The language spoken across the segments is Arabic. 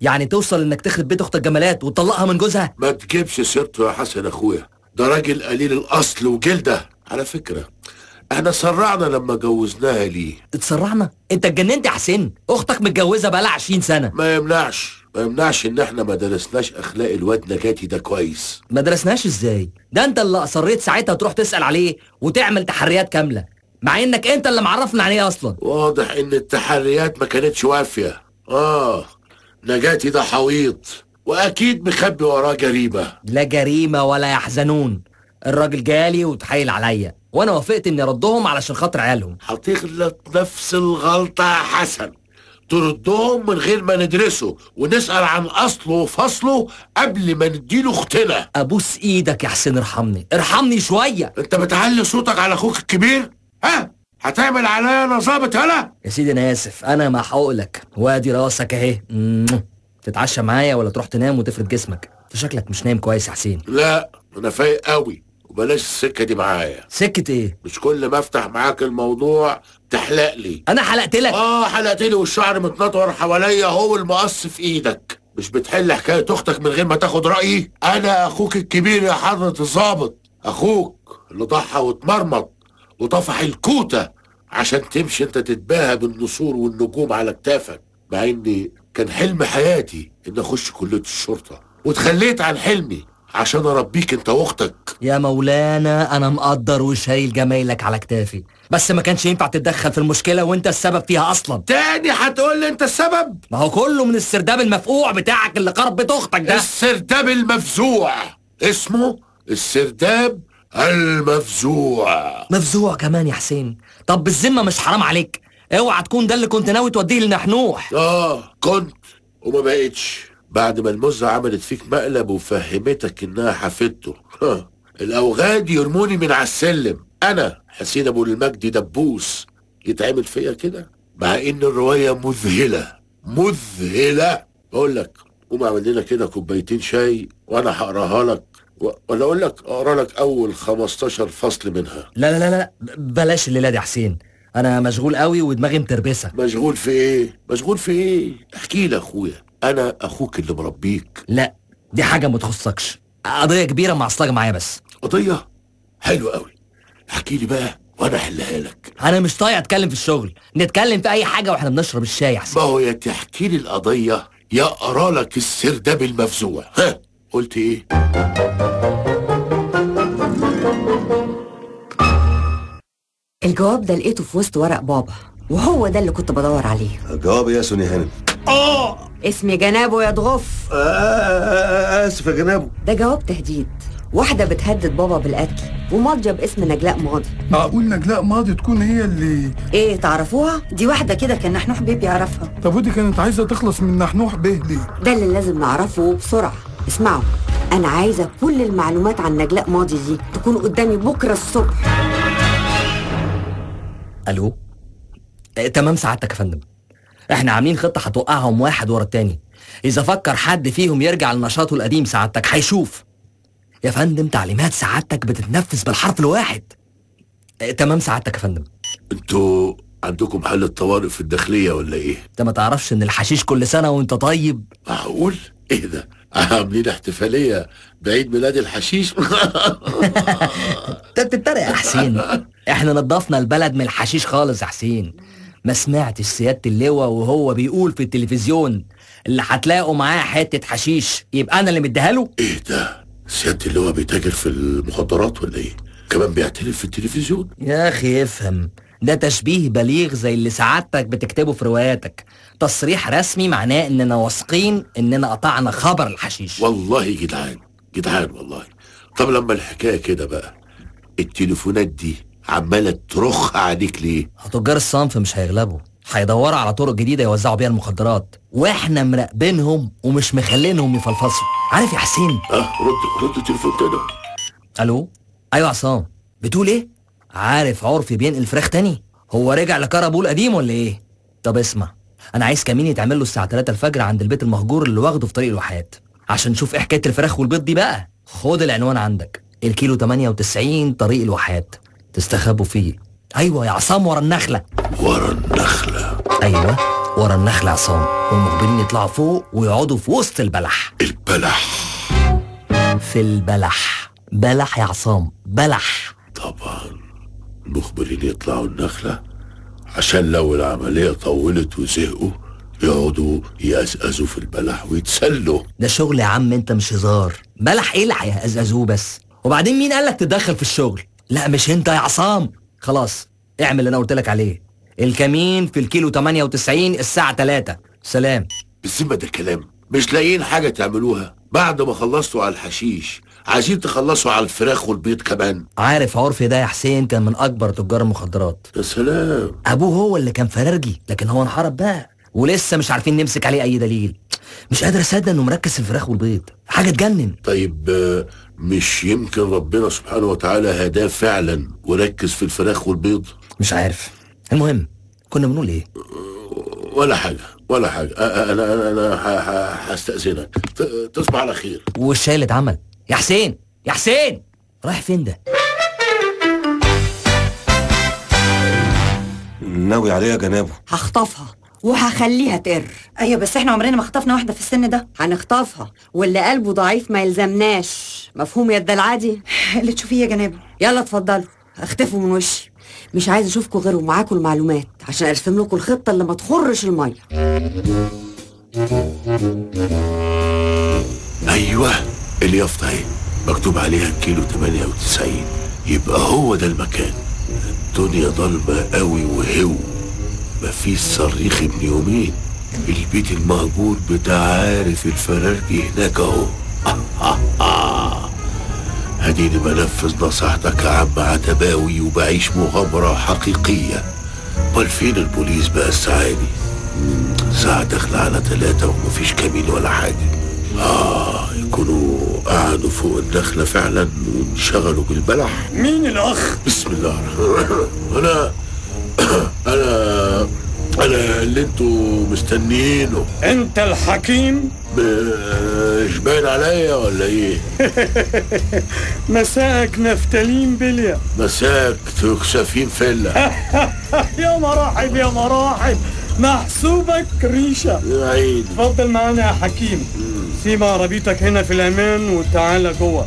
يعني توصل إنك تخرب بيت أختك جمالات وتطلقها من جوزها؟ ما تجيبش سيرته يا حسن أخويا. ده راجل قليل الأصل وجلدة. على فكرة إحنا سرعنا لما جوزناها ليه. اتسرعنا؟ أنت اتجننت يا حسين. أختك متجوزة بقالها 20 سنة. ما يمنعش. ما يمنعش إن إحنا ما درسناش أخلاق الواد نجاتي ده كويس. ما درسناش إزاي؟ ده أنت اللي أصريت ساعتها تروح تسأل عليه وتعمل تحريات كاملة مع إنك أنت اللي معرفنا عليه أصلا. واضح إن التحريات ما كانتش وافية. آه. نجاتي ده حويط وأكيد مخبي وراه جريمة. لا جريمة ولا يحزنون. الراجل جالي وتحايل عليا وأنا وافقت إني أردهم علشان خاطر عيالهم. هتغلط نفس الغلطة يا حسن. تردهم من غير ما ندرسه ونسأل عن أصله وفصله قبل ما نديله اختنا أبوس إيدك يا حسين ارحمني. ارحمني شوية. أنت بتعلي صوتك على أخوك الكبير؟ ها؟ هتعمل عليا أنا ظابط هلا؟ يا سيدي أنا آسف. أنا محقوق لك وادي راسك أهي. تتعشى معايا ولا تروح تنام وتفرد جسمك. أنت شكلك مش نايم كويس يا حسين. لا أنا فايق قوي وبلاش السكة دي معايا. سكة إيه؟ مش كل ما أفتح معاك الموضوع تحلق لي. أنا حلقت لك. آه حلقت لي والشعر متنطور حواليا هو المقص في إيدك. مش بتحل حكاية أختك من غير ما تاخد رأيي؟ أنا أخوك الكبير يا حضرة الظابط أخوك اللي ضحى واتمرمط وطفح الكوتة. عشان تمشي انت تتباهى بالنسور والنجوم على كتافك. مع اني كان حلم حياتي ان أخش كلية الشرطة. وتخليت عن حلمي عشان أربيك أنت وأختك. يا مولانا أنا مقدر وشايل جمايلك على كتافي. بس ما كانش ينفع تتدخل في المشكلة وأنت السبب فيها أصلا. تاني هتقول لي أنت السبب؟ ما هو كله من السرداب المفقوع بتاعك اللي قرب أختك ده. السرداب المفزوع. اسمه السرداب المفزوع. مفزوع كمان يا حسين. طب بالذمة مش حرام عليك. اوعى تكون ده اللي كنت ناوي توديه لنحنوح. آه كنت. وما بقتش. بعد ما المزة عملت فيك مقلب وفهمتك إنها حفيدته. الاوغاد يرموني من على السلم. أنا حسين أبو المجد دبوس. يتعمل فيا كده؟ مع إن الرواية مذهلة. مذهلة. بقول لك قوم اعمل لنا كده كوبايتين شاي وأنا هقراها لك. ولا أقول لك أقرأ لك أول 15 فصل منها. لا لا لا لا بلاش الليلة دي يا حسين. أنا مشغول قوي ودماغي متربسة. مشغول في إيه؟ مشغول في إيه؟ احكي لي أخويا. أنا أخوك اللي مربيك. لا دي حاجة ما تخصكش. قضية كبيرة معصلجه معايا بس. قضية؟ حلوة قوي. احكي لي بقى وأنا أحلها لك. أنا مش طايق أتكلم في الشغل. نتكلم في أي حاجة وإحنا بنشرب الشاي يا حسين. ما هو يا تحكي لي القضية يا أقرأ لك السرداب المفزوع. ها؟ قلت إيه؟ الجواب ده لقيته في وسط ورق بابا وهو ده اللي كنت بدور عليه. جواب يا سوني هانم. اسمي جنابه يا ضغف آسف يا جنابه. ده جواب تهديد. واحدة بتهدد بابا بالقتل وماضية باسم نجلاء ماضي. معقول نجلاء ماضي تكون هي اللي إيه تعرفوها؟ دي واحدة كده كان نحنوح بيه بيعرفها. طب ودي كانت عايزة تخلص من نحنوح به ليه؟ ده اللي لازم نعرفه بسرعة. اسمعوا أنا عايزة كل المعلومات عن نجلاء ماضي دي تكون قدامي بكرة الصبح. ألو؟ آه، تمام سعادتك يا فندم. إحنا عاملين خطة هتوقعهم واحد ورا التاني. إذا فكر حد فيهم يرجع لنشاطه القديم سعادتك هيشوف. يا فندم تعليمات سعادتك بتتنفذ بالحرف الواحد. آه، تمام سعادتك يا فندم. أنتوا عندكم حالة طوارئ في الداخلية ولا إيه؟ أنت ما تعرفش إن الحشيش كل سنة وأنت طيب؟ معقول؟ إيه ده؟ عاملين احتفالية بعيد ميلاد الحشيش؟ انت بتتريق يا حسين. إحنا نضفنا البلد من الحشيش خالص يا حسين. ما سمعتش سيادة اللواء وهو بيقول في التلفزيون اللي هتلاقوا معاه حتة حشيش. يبقى أنا اللي مديها له؟ إيه ده؟ سيادة اللي هو بيتاجر في المخدرات ولا إيه؟ كمان بيعترف في التلفزيون؟ يا أخي افهم. ده تشبيه بليغ زي اللي سعادتك بتكتبه في رواياتك. تصريح رسمي معناه إننا واثقين إننا قطعنا خبر الحشيش. والله جدعان جدعان والله. طب لما الحكاية كده بقى التليفونات دي عمالة ترخ عليك ليه؟ تجار الصنف مش هيغلبوا. هيدوروا على طرق جديدة يوزعوا بيها المخدرات. وإحنا مراقبينهم ومش مخلينهم يفلفصوا. عارف يا حسين؟ آه رد رد التليفون تاني. ألو؟ أيوه عصام. بتقول إيه؟ عارف عرفي بينقل فراخ تاني؟ هو رجع لكربوه القديم ولا إيه؟ طب اسمع أنا عايز كمين يتعمل له الساعة 3 الفجر عند البيت المهجور اللي واخده في طريق الواحات عشان نشوف إيه حكاية الفراخ والبيض دي بقى. خد العنوان عندك الكيلو 98 طريق الواحات تستخبوا فيه. أيوه يا عصام ورا النخلة. ورا النخلة. أيوه ورا النخل عصام. والمخبرين يطلعوا فوق ويقعدوا في وسط البلح. البلح. في البلح. بلح يا عصام بلح. المخبرين يطلعوا النخلة عشان لو العملية طولت وزهقوا يقعدوا يقزقزوا في البلح ويتسلوا. ده شغل يا عم انت مش هزار. بلح إيه اللي هيهزقزوه بس. وبعدين مين قالك تتدخل في الشغل؟ لا مش انت يا عصام. خلاص اعمل اللي أنا قلت لك عليه. الكمين في الكيلو 98 الساعة 3 سلام. بالذمة ده كلام. مش لاقيين حاجة تعملوها. بعد ما خلصتوا على الحشيش عايزين تخلصوا على الفراخ والبيض كمان. عارف عرفي ده يا حسين كان من أكبر تجار المخدرات. يا سلام. أبوه هو اللي كان فرارجي لكن هو انحرف بقى. ولسه مش عارفين نمسك عليه أي دليل. مش قادر أصدق إنه مركز في الفراخ والبيض. حاجة تجنن. طيب آه، مش يمكن ربنا سبحانه وتعالى هداه فعلا وركز في الفراخ والبيض؟ مش عارف. المهم كنا بنقول إيه؟ ولا حاجة ولا حاجة. أ- أ- أنا أنا أنا ه- ه- هستأذنك. ت- تصبح على خير. والشاي اللي اتعمل. يا حسين يا حسين! رايح فين ده؟ ناوي عليه يا جنابه. هخطفها وهخليها تقر. أيوه بس إحنا عمرنا ما خطفنا واحدة في السن ده. هنخطفها واللي قلبه ضعيف ما يلزمناش. مفهوم يا العادي اللي تشوفيه يا جنابه. يلا اتفضلوا اختفوا من وشي. مش عايز اشوفكم غير ومعاكم المعلومات عشان ارسم لكم الخطة اللي ما تخرش المية. أيوة. اليافطة اهي مكتوب عليها كيلو 98 يبقى هو ده المكان. الدنيا ضلمة قوي وهو. مفيش صريخ ابن يومين. البيت المهجور بتاع عارف الفرارجي هناك اهو. هديني بنفذ نصيحتك يا عم عتباوي وبعيش مغامرة حقيقية. امال فين البوليس بقى الساعة دي؟ ساعة داخلة على ثلاثة ومفيش كمين ولا حاجة. آه. قعدوا فوق النخلة فعلا وانشغلوا بالبلح. مين الأخ؟ بسم الله أنا أنا أنا اللي أنتوا مستنيينه. أنت الحكيم؟ مش باين عليا ولا إيه؟ مساءك نفتالين بليا. مساك تكسفين فيلا. يا مراحب يا مراحب. محسوبك ريشة. يا عيني. اتفضل معانا يا حكيم. سيب عربيتك هنا في الأمان وتعالى جوه.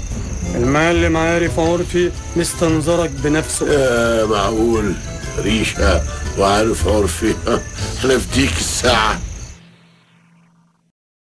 المعلم عارف عرفي مستنظرك بنفسه يا معقول ريشة وعارف عرفي. أنا في ديك الساعة.